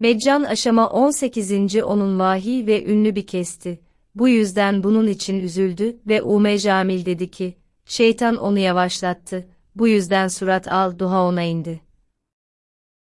Meccan aşama 18. onun vahiy ve ünlü bir kesti. Bu yüzden bunun için üzüldü ve Ume Camil dedi ki, şeytan onu yavaşlattı, bu yüzden surat al duha ona indi.